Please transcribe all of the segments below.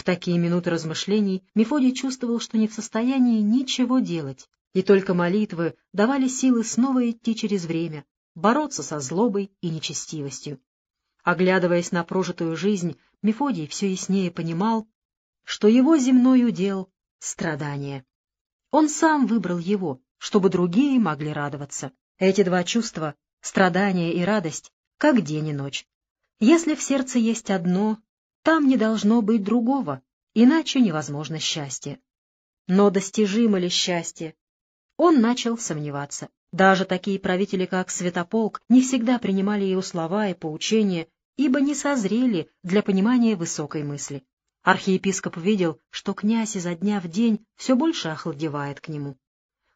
В такие минуты размышлений Мефодий чувствовал, что не в состоянии ничего делать, и только молитвы давали силы снова идти через время, бороться со злобой и нечестивостью. Оглядываясь на прожитую жизнь, Мефодий все яснее понимал, что его земной удел — страдание. Он сам выбрал его, чтобы другие могли радоваться. Эти два чувства — страдание и радость, как день и ночь. Если в сердце есть одно, там не должно быть другого, иначе невозможно счастье. Но достижимо ли счастье? Он начал сомневаться. Даже такие правители, как Святополк, не всегда принимали его слова и поучения, ибо не созрели для понимания высокой мысли. Архиепископ видел, что князь изо дня в день все больше охладевает к нему.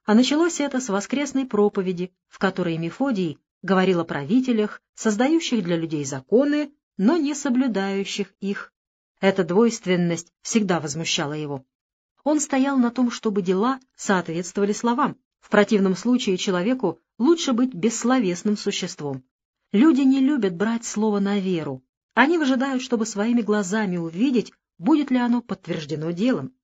А началось это с воскресной проповеди, в которой Мефодий говорил о правителях, создающих для людей законы, но не соблюдающих их. Эта двойственность всегда возмущала его. Он стоял на том, чтобы дела соответствовали словам, в противном случае человеку лучше быть бессловесным существом. Люди не любят брать слово на веру. Они выжидают, чтобы своими глазами увидеть, будет ли оно подтверждено делом.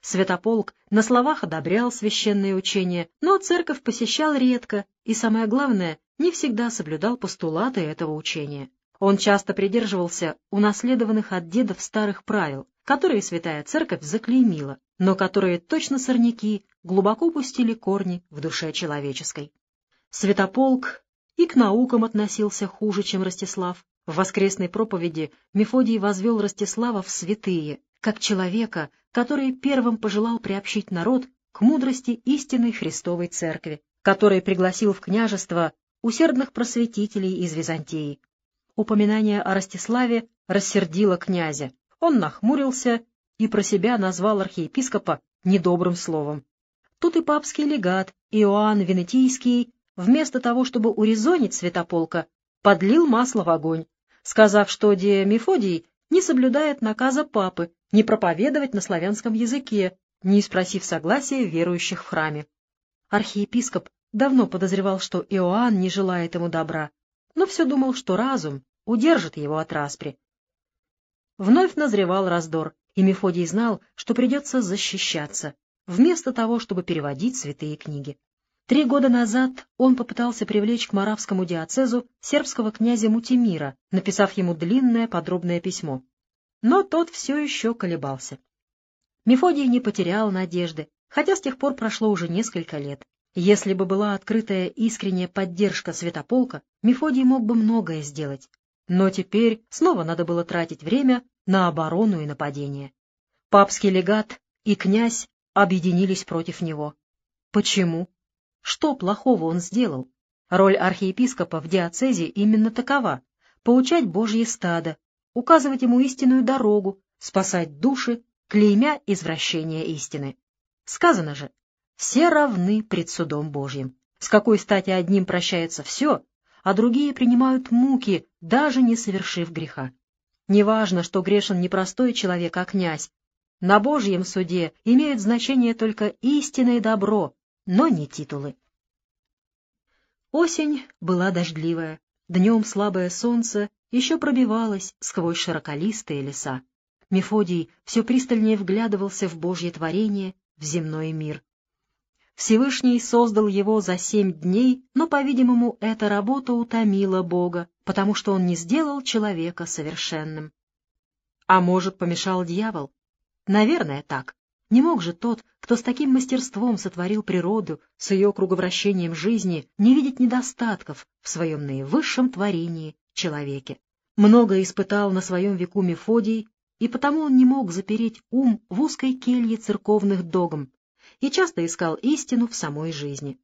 Святополк на словах одобрял священные учения, но церковь посещал редко и, самое главное, не всегда соблюдал постулаты этого учения. Он часто придерживался унаследованных от дедов старых правил, которые Святая Церковь заклеймила, но которые точно сорняки глубоко пустили корни в душе человеческой. Святополк и к наукам относился хуже, чем Ростислав. В воскресной проповеди Мефодий возвел Ростислава в святые, как человека, который первым пожелал приобщить народ к мудрости истинной Христовой Церкви, который пригласил в княжество усердных просветителей из Византии. Упоминание о Ростиславе рассердило князя. Он нахмурился и про себя назвал архиепископа недобрым словом. Тут и папский легат Иоанн Венетийский, вместо того, чтобы урезонить святополка, подлил масло в огонь, сказав, что Де Мефодий не соблюдает наказа папы не проповедовать на славянском языке, не спросив согласия верующих в храме. Архиепископ давно подозревал, что Иоанн не желает ему добра, но все думал, что разум удержит его от распри. Вновь назревал раздор, и Мефодий знал, что придется защищаться, вместо того, чтобы переводить святые книги. Три года назад он попытался привлечь к маравскому диацезу сербского князя Мутимира, написав ему длинное подробное письмо. Но тот все еще колебался. Мефодий не потерял надежды, хотя с тех пор прошло уже несколько лет. Если бы была открытая искренняя поддержка Святополка, Мефодий мог бы многое сделать. Но теперь снова надо было тратить время на оборону и нападение. Папский легат и князь объединились против него. Почему? Что плохого он сделал? Роль архиепископа в диацезе именно такова — поучать Божье стадо, указывать ему истинную дорогу, спасать души, клеймя извращения истины. Сказано же, все равны пред судом Божьим. С какой стати одним прощается все, а другие принимают муки, даже не совершив греха. Неважно, что грешен не простой человек, а князь. На Божьем суде имеют значение только истинное добро, но не титулы. Осень была дождливая. Днем слабое солнце еще пробивалось сквозь широколистые леса. Мефодий все пристальнее вглядывался в Божье творение, в земной мир. Всевышний создал его за семь дней, но, по-видимому, эта работа утомила Бога, потому что он не сделал человека совершенным. А может, помешал дьявол? Наверное, так. Не мог же тот, кто с таким мастерством сотворил природу, с ее круговращением жизни, не видеть недостатков в своем наивысшем творении — человеке. Много испытал на своем веку Мефодий, и потому он не мог запереть ум в узкой келье церковных догм, и часто искал истину в самой жизни.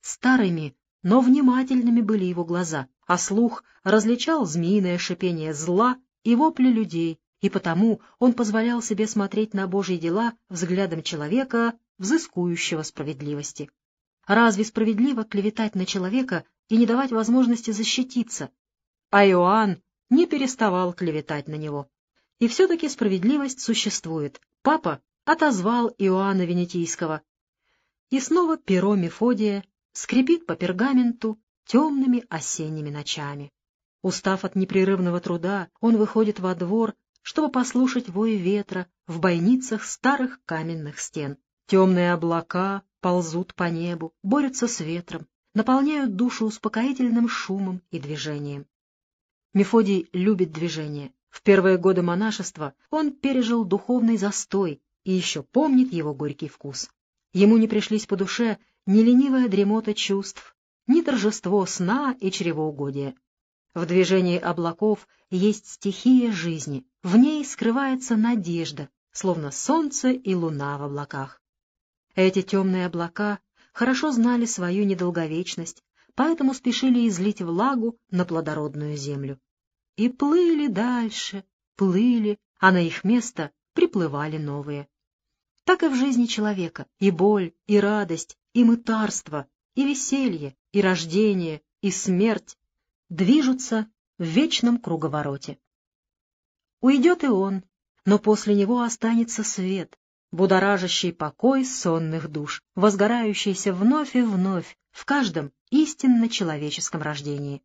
Старыми, но внимательными были его глаза, а слух различал змеиное шипение зла и вопли людей, и потому он позволял себе смотреть на Божьи дела взглядом человека, взыскующего справедливости. Разве справедливо клеветать на человека и не давать возможности защититься? А Иоанн не переставал клеветать на него. И все-таки справедливость существует. Папа отозвал Иоанна Венетийского. И снова перо Мефодия скрипит по пергаменту темными осенними ночами. Устав от непрерывного труда, он выходит во двор чтобы послушать вой ветра, в бойницах старых каменных стен. Темные облака ползут по небу, борются с ветром, наполняют душу успокоительным шумом и движением. Мефодий любит движение. В первые годы монашества он пережил духовный застой и еще помнит его горький вкус. Ему не пришлись по душе ни ленивая дремота чувств, ни торжество сна и чревоугодия. В движении облаков есть стихия жизни, в ней скрывается надежда, словно солнце и луна в облаках. Эти темные облака хорошо знали свою недолговечность, поэтому спешили излить влагу на плодородную землю. И плыли дальше, плыли, а на их место приплывали новые. Так и в жизни человека и боль, и радость, и мытарство, и веселье, и рождение, и смерть движутся в вечном круговороте. Уйдет и он, но после него останется свет, будоражащий покой сонных душ, возгорающийся вновь и вновь в каждом истинно человеческом рождении.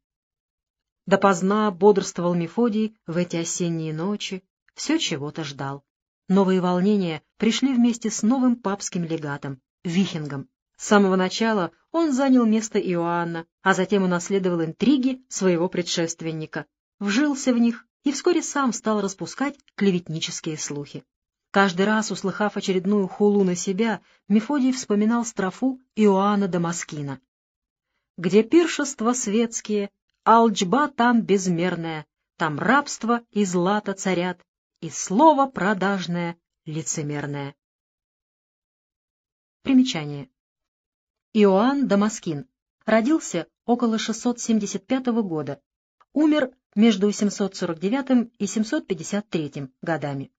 Допоздна бодрствовал Мефодий в эти осенние ночи, все чего-то ждал. Новые волнения пришли вместе с новым папским легатом, Вихингом. С самого начала он занял место Иоанна, а затем унаследовал интриги своего предшественника, вжился в них и вскоре сам стал распускать клеветнические слухи. Каждый раз, услыхав очередную хулу на себя, Мефодий вспоминал строфу Иоанна Дамаскина. «Где пиршества светские, алчба там безмерная, там рабство и злато царят, и слово продажное, лицемерное». Примечание. Иоанн Дамаскин родился около 675 года, умер между 749 и 753 годами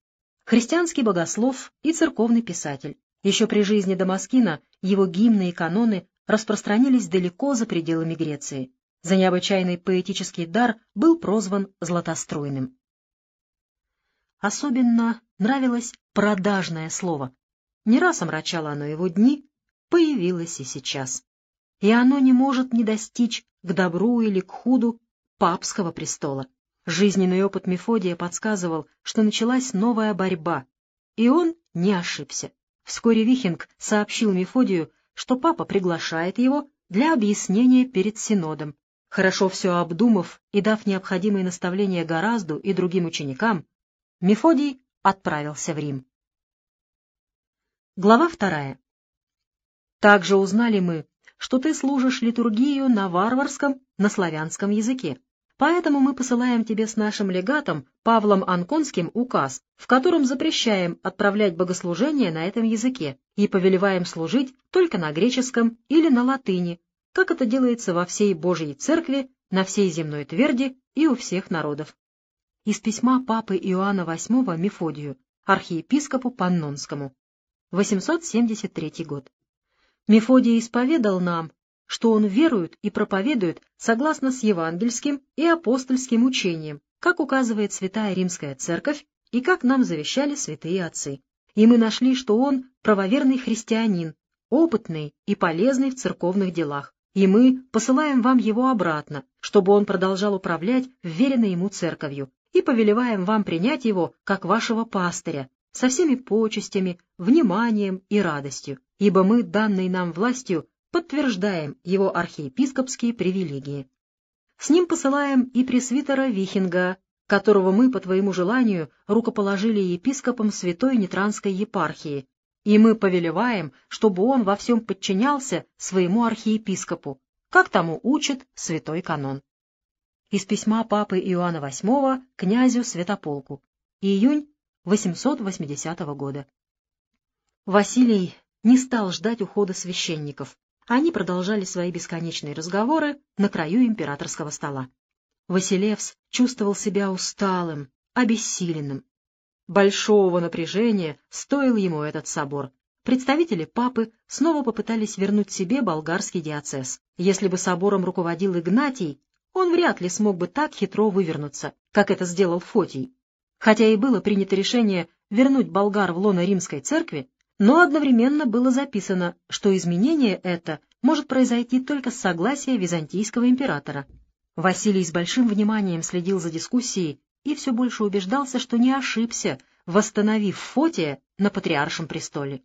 христианский богослов и церковный писатель. Еще при жизни Дамаскина его гимны и каноны распространились далеко за пределами Греции. За необычайный поэтический дар был прозван Златостройным. Особенно нравилось продажное слово. Не раз омрачало оно его дни, появилось и сейчас. И оно не может не достичь к добру или к худу папского престола. Жизненный опыт Мефодия подсказывал, что началась новая борьба, и он не ошибся. Вскоре Вихинг сообщил Мефодию, что папа приглашает его для объяснения перед Синодом. Хорошо все обдумав и дав необходимые наставления Горазду и другим ученикам, Мефодий отправился в Рим. Глава вторая. Также узнали мы, что ты служишь литургию на варварском, на славянском языке. Поэтому мы посылаем тебе с нашим легатом Павлом Анконским указ, в котором запрещаем отправлять богослужения на этом языке и повелеваем служить только на греческом или на латыни, как это делается во всей Божьей Церкви, на всей земной тверди и у всех народов. Из письма папы Иоанна VIII Мефодию, архиепископу Паннонскому, 873 год. Мефодий исповедал нам, что он верует и проповедует согласно с евангельским и апостольским учением, как указывает Святая Римская Церковь и как нам завещали святые отцы. И мы нашли, что он правоверный христианин, опытный и полезный в церковных делах. И мы посылаем вам его обратно, чтобы он продолжал управлять вверенной ему церковью, и повелеваем вам принять его как вашего пастыря, со всеми почестями, вниманием и радостью, ибо мы, данной нам властью, подтверждаем его архиепископские привилегии. С ним посылаем и пресвитера Вихинга, которого мы, по твоему желанию, рукоположили епископом Святой Нетранской епархии, и мы повелеваем, чтобы он во всем подчинялся своему архиепископу, как тому учит святой канон. Из письма папы Иоанна VIII князю Святополку. Июнь 880 года. Василий не стал ждать ухода священников, они продолжали свои бесконечные разговоры на краю императорского стола. Василевс чувствовал себя усталым, обессиленным. Большого напряжения стоил ему этот собор. Представители папы снова попытались вернуть себе болгарский диацез. Если бы собором руководил Игнатий, он вряд ли смог бы так хитро вывернуться, как это сделал Фотий. Хотя и было принято решение вернуть болгар в лоно римской церкви, но одновременно было записано, что изменение это может произойти только с согласия византийского императора. Василий с большим вниманием следил за дискуссией и все больше убеждался, что не ошибся, восстановив Фотия на патриаршем престоле.